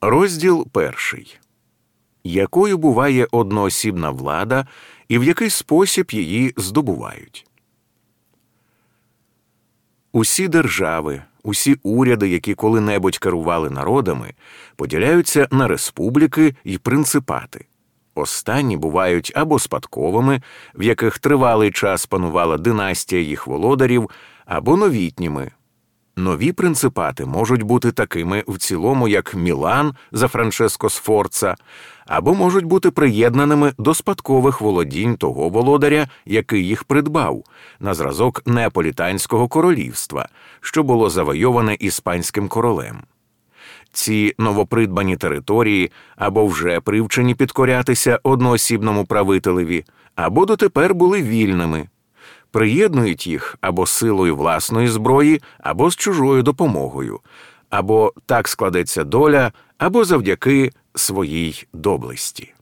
Розділ перший. Якою буває одноосібна влада і в який спосіб її здобувають? Усі держави, усі уряди, які коли-небудь керували народами, поділяються на республіки і принципати. Останні бувають або спадковими, в яких тривалий час панувала династія їх володарів, або новітніми. Нові принципати можуть бути такими в цілому, як Мілан за Франческо Сфорца, або можуть бути приєднаними до спадкових володінь того володаря, який їх придбав, на зразок Неаполітанського королівства, що було завойоване іспанським королем. Ці новопридбані території або вже привчені підкорятися одноосібному правителеві, або дотепер були вільними, приєднують їх або силою власної зброї, або з чужою допомогою, або так складеться доля, або завдяки своїй доблесті.